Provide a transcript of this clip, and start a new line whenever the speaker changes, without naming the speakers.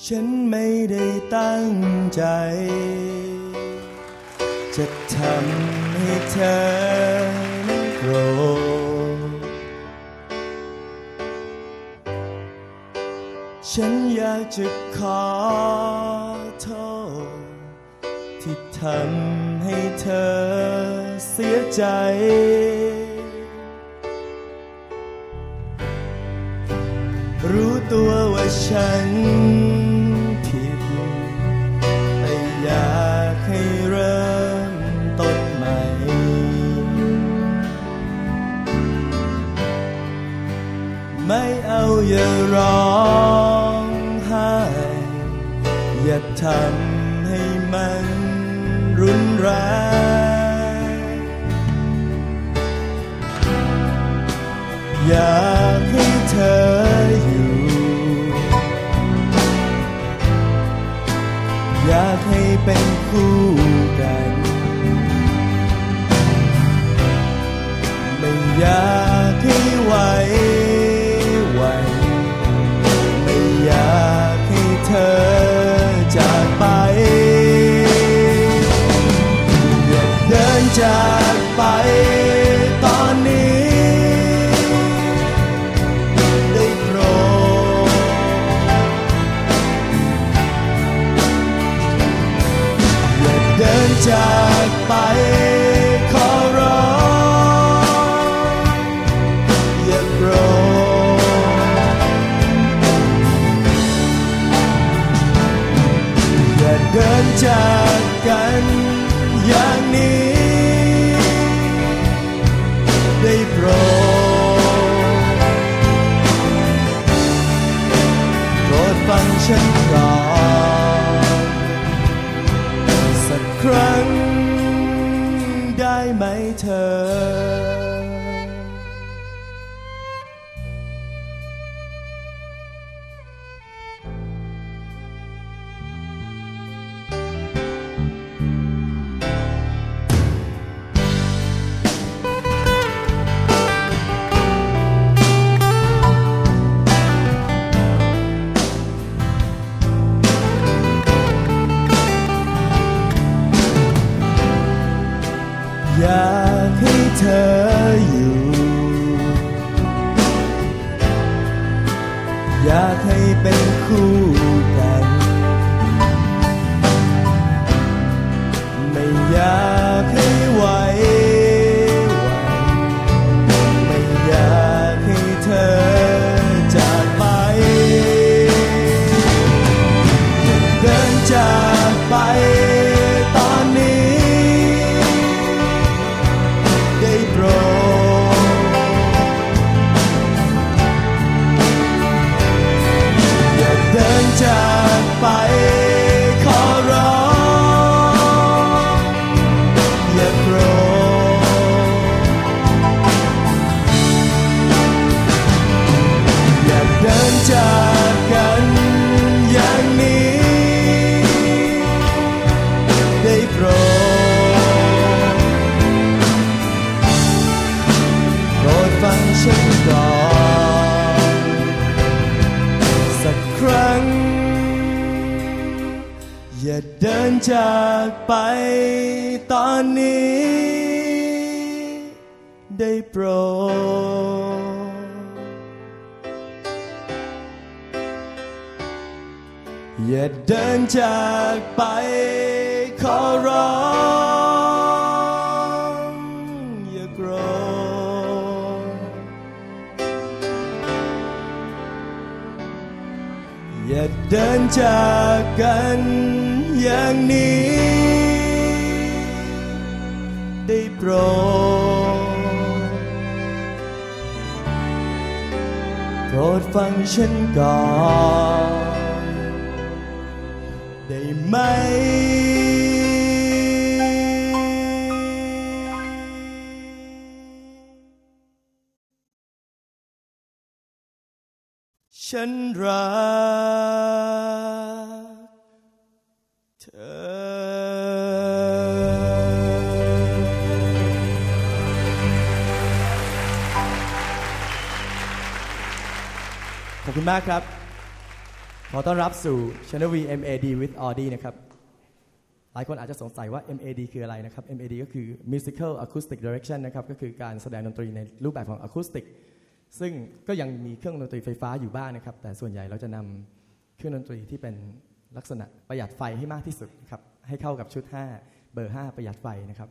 ฉันไม่ได้ตั้งใจ จะทำให้เธอโกรธฉันอยากจะขอโทษ ที่ทำให้เธอเสียใจรู้ตัวว่าฉัน ทำให้มันรุนแรงอยากให้เธออยู่ อยากให้เป็นคู่ ธออยู่ อยากให้เป็นคู่กัน จะเดินจากไปตอนนี้ ได้โปรดอย่าเดินจากไปขอร้อง เดินจากกันอย่างนี้ ได้โปรดโปรดฟังฉันก่อน ได้ไหมฉันรัก คุณมากครับ ขอต้อนรับสู่ Channel V MAD with Audi นะครับ หลายคนอาจจะสงสัยว่า MAD คืออะไรนะครับ MAD ก็คือ Musical Acoustic Direction นะครับ ก็คือการแสดงดนตรีในรูปแบบของ Acoustic ซึ่งก็ยังมีเครื่องดนตรีไฟฟ้าอยู่บ้างนะครับ แต่ส่วนใหญ่เราจะนำเครื่องดนตรีที่เป็นลักษณะประหยัดไฟให้มากที่สุดครับ ให้เข้ากับชุด 5 เบอร์ 5 ประหยัดไฟนะครับ